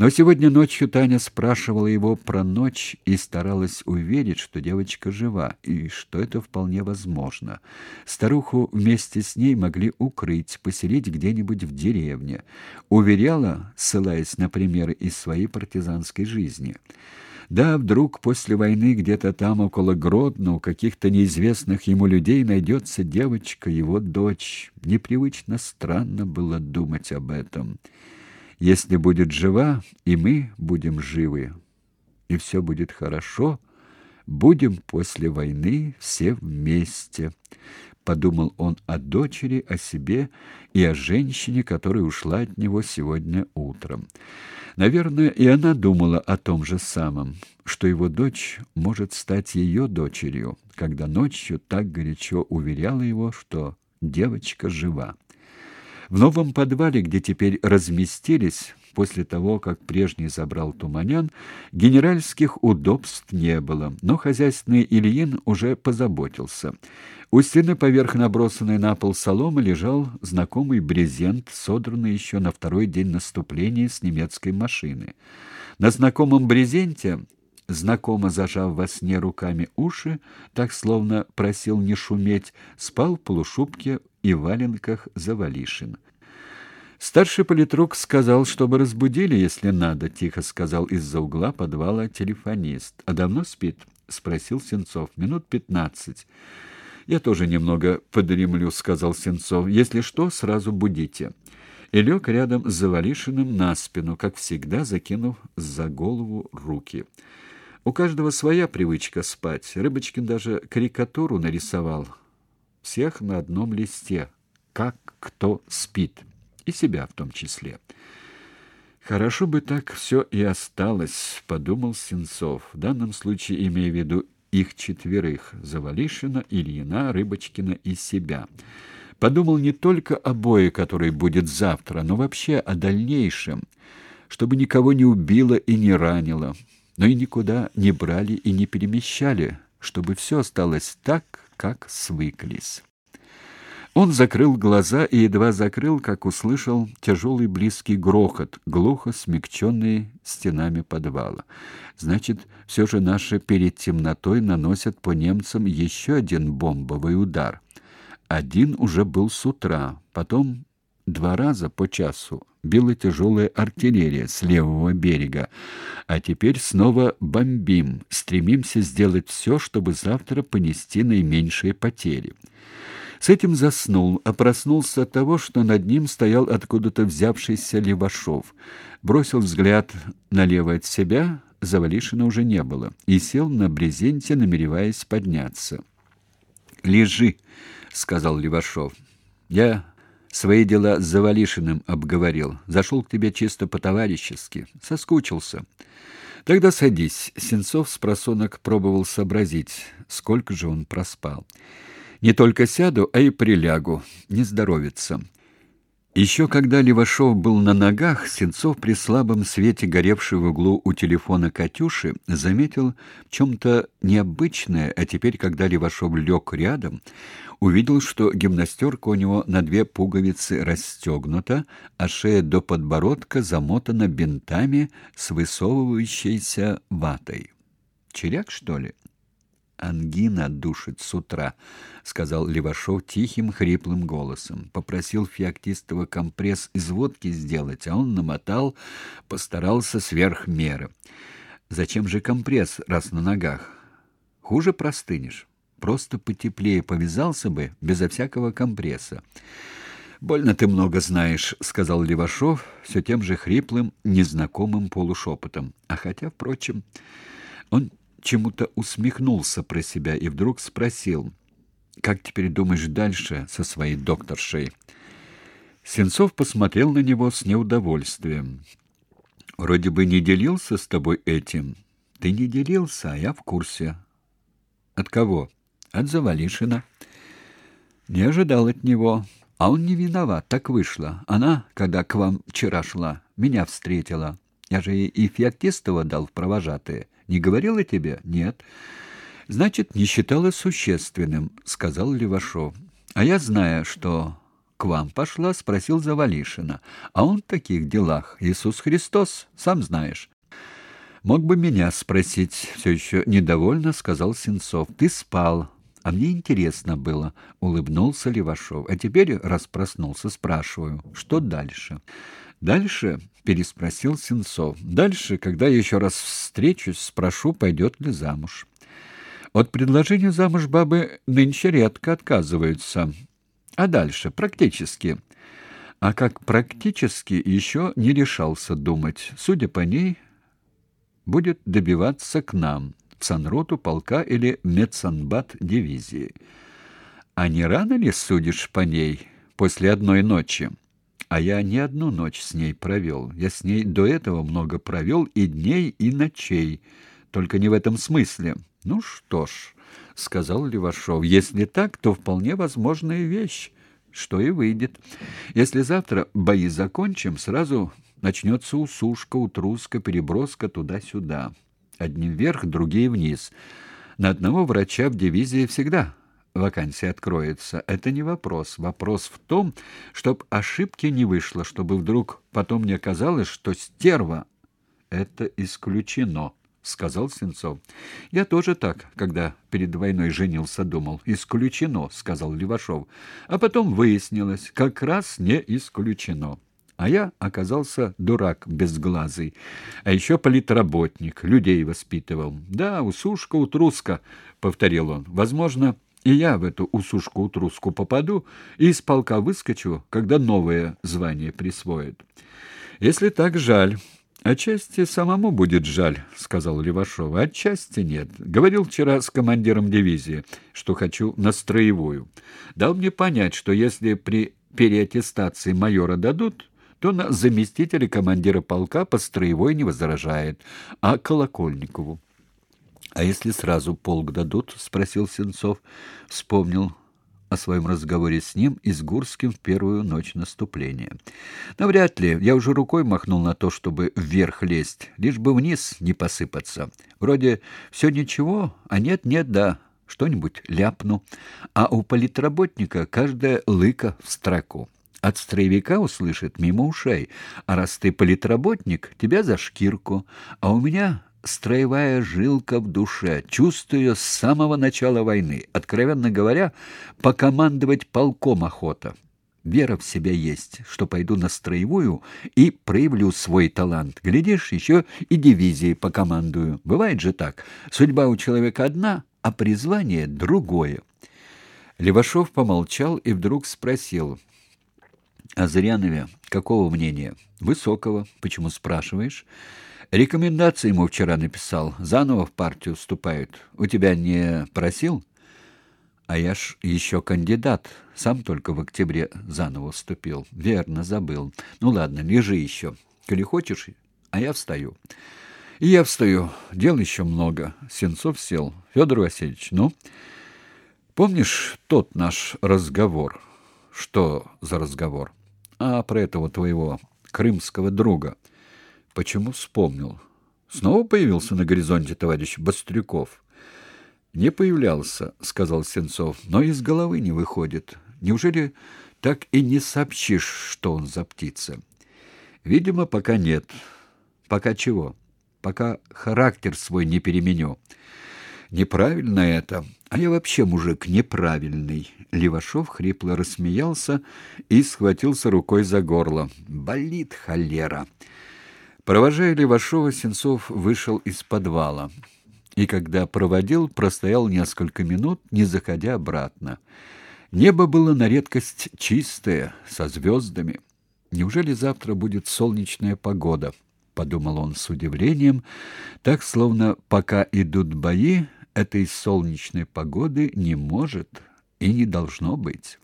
Но сегодня ночью Таня спрашивала его про ночь и старалась уверить, что девочка жива, и что это вполне возможно. Старуху вместе с ней могли укрыть, поселить где-нибудь в деревне. Уверяла, ссылаясь на примеры из своей партизанской жизни. Да, вдруг после войны где-то там около Гродно у каких-то неизвестных ему людей найдется девочка, его дочь. Непривычно странно было думать об этом. Если будет жива, и мы будем живы, и все будет хорошо, будем после войны все вместе. Подумал он о дочери, о себе и о женщине, которая ушла от него сегодня утром. Наверное, и она думала о том же самом, что его дочь может стать ее дочерью, когда ночью так горячо уверяла его, что девочка жива. В новом подвале, где теперь разместились, после того, как прежний забрал Туманян, генеральских удобств не было, но хозяйственный Ильин уже позаботился. У стены поверх набросанной на пол соломы лежал знакомый брезент, содранный еще на второй день наступления с немецкой машины. На знакомом брезенте знакомо зажав во сне руками уши, так словно просил не шуметь, спал в полушубке и валенках Завалишин. Старший политрук сказал, чтобы разбудили, если надо, тихо сказал из-за угла подвала телефонист. А давно спит? спросил Сенцов. Минут пятнадцать. Я тоже немного подремлю, сказал Сенцов. Если что, сразу будите. И лег рядом с Завалишиным на спину, как всегда, закинув за голову руки. У каждого своя привычка спать. Рыбочкин даже карикатуру нарисовал всех на одном листе, как кто спит, и себя в том числе. Хорошо бы так все и осталось, подумал Сенцов. В данном случае имея в виду их четверых: Завалишина, Ильина, Рыбочкина и себя. Подумал не только о бое, который будет завтра, но вообще о дальнейшем, чтобы никого не убило и не ранило, но и никуда не брали и не перемещали, чтобы все осталось так, как свыклись. Он закрыл глаза и едва закрыл, как услышал тяжелый близкий грохот, глухо смягченный стенами подвала. Значит, все же наши перед темнотой наносят по немцам еще один бомбовый удар. Один уже был с утра, потом два раза по часу била тяжелая артиллерия с левого берега. А теперь снова бомбим, стремимся сделать все, чтобы завтра понести наименьшие потери. С этим заснул, а проснулся от того, что над ним стоял откуда-то взявшийся Левашов. Бросил взгляд налево от себя, Завалишина уже не было, и сел на брезенте, намереваясь подняться. «Лежи», — сказал Левашов. «Я Свои дела с Завалишиным обговорил. Зашел к тебе чисто по-товарищески. Соскучился. Тогда садись. Сенцов с просонок пробовал сообразить, сколько же он проспал. Не только сяду, а и прилягу. Не здоровится. Еще когда Левашов был на ногах, Сенцов при слабом свете, горевшей в углу у телефона Катюши, заметил в чем-то необычное, а теперь, когда Левашов лег рядом, увидел, что гимнастерка у него на две пуговицы расстегнута, а шея до подбородка замотана бинтами с высовывающейся ватой. Черяк, что ли? Ангина душит с утра, сказал Левашов тихим хриплым голосом. Попросил Феоктистова компресс из водки сделать, а он намотал, постарался сверх меры. Зачем же компресс, раз на ногах? Хуже простынешь. Просто потеплее повязался бы безо всякого компресса. Больно ты много знаешь, сказал Левашов все тем же хриплым, незнакомым полушепотом. А хотя, впрочем, он чему-то усмехнулся про себя и вдруг спросил: "Как теперь думаешь дальше со своей докторшей?" Сенцов посмотрел на него с неудовольствием. Вроде бы не делился с тобой этим. Ты не делился, а я в курсе. От кого? От Завалишина. Не ожидал от него. А он не виноват, так вышло. Она, когда к вам вчера шла, меня встретила. Я же ей и Феоктистова дал в провожатые. Не говорила тебе? Нет. Значит, не считала существенным, сказал Левашов. А я знаю, что к вам пошла, спросил Завалишина. А он в таких делах. Иисус Христос, сам знаешь. Мог бы меня спросить, все еще недовольно сказал Сенцов. Ты спал, а мне интересно было, улыбнулся Левашов. А теперь, раз проснулся, спрашиваю, что дальше? Дальше, переспросил Сенцов. Дальше, когда я еще раз встречусь, спрошу, пойдет ли замуж. От предложения замуж бабы нынче редко отказываются. А дальше, практически. А как практически еще не решался думать. Судя по ней, будет добиваться к нам, в санроту полка или медсанбат дивизии. А не рано ли судишь по ней после одной ночи? А я не одну ночь с ней провел. Я с ней до этого много провел и дней, и ночей. Только не в этом смысле. Ну что ж, сказал Левашов. Если так, то вполне возможная вещь, что и выйдет. Если завтра бои закончим, сразу начнется усушка, утруска, переброска туда-сюда. Одни вверх, другие вниз. На одного врача в дивизии всегда вакансия откроется. Это не вопрос. Вопрос в том, чтобы ошибки не вышло, чтобы вдруг потом не оказалось, что стерва — это исключено. — сказал Сенцов. «Я тоже так, когда перед войной женился, думал. Исключено», — сказал Левашов. А потом выяснилось, как раз не исключено. А я оказался дурак безглазый, а еще политработник, людей воспитывал. «Да, усушка-утруска», — повторил он. «Возможно, и я в эту усушку-утруску попаду и из полка выскочу, когда новое звание присвоят. Если так, жаль». «Отчасти самому будет жаль», — сказал Левашов. «Отчасти нет. Говорил вчера с командиром дивизии, что хочу на строевую. Дал мне понять, что если при переаттестации майора дадут, то на заместителя командира полка по строевой не возражает, а Колокольникову». «А если сразу полк дадут?» — спросил Сенцов. Вспомнил о своем разговоре с ним и с Гурским в первую ночь наступления. Но вряд ли. Я уже рукой махнул на то, чтобы вверх лезть, лишь бы вниз не посыпаться. Вроде все ничего, а нет-нет, да, что-нибудь ляпну. А у политработника каждая лыка в строку. От строевика услышит мимо ушей, а раз ты политработник, тебя за шкирку, а у меня строевая жилка в душе, чувствую с самого начала войны. Откровенно говоря, покомандовать полком охота. Вера в себя есть, что пойду на строевую и проявлю свой талант. Глядишь, еще и дивизией покомандую. Бывает же так. Судьба у человека одна, а призвание другое. Левашов помолчал и вдруг спросил. «О Зырянове какого мнения?» «Высокого. Почему спрашиваешь?» Рекомендации ему вчера написал. Заново в партию вступают. У тебя не просил? А я ж еще кандидат. Сам только в октябре заново вступил. Верно, забыл. Ну ладно, лежи еще. Коли хочешь, а я встаю. И я встаю. Дел еще много. Сенцов сел. Федор Васильевич, ну? Помнишь тот наш разговор? Что за разговор? А про этого твоего крымского друга. Почему вспомнил? Снова появился на горизонте товарищ Бастрюков. Не появлялся, сказал Сенцов, но из головы не выходит. Неужели так и не сообщишь, что он за птица? Видимо, пока нет. Пока чего? Пока характер свой не переменю. Неправильно это. А я вообще мужик неправильный. Левашов хрипло рассмеялся и схватился рукой за горло. Болит холера. Провожая Левашова, Сенцов вышел из подвала. И когда проводил, простоял несколько минут, не заходя обратно. Небо было на редкость чистое, со звездами. Неужели завтра будет солнечная погода? подумал он с удивлением, так словно пока идут бои, этой солнечной погоды не может и не должно быть.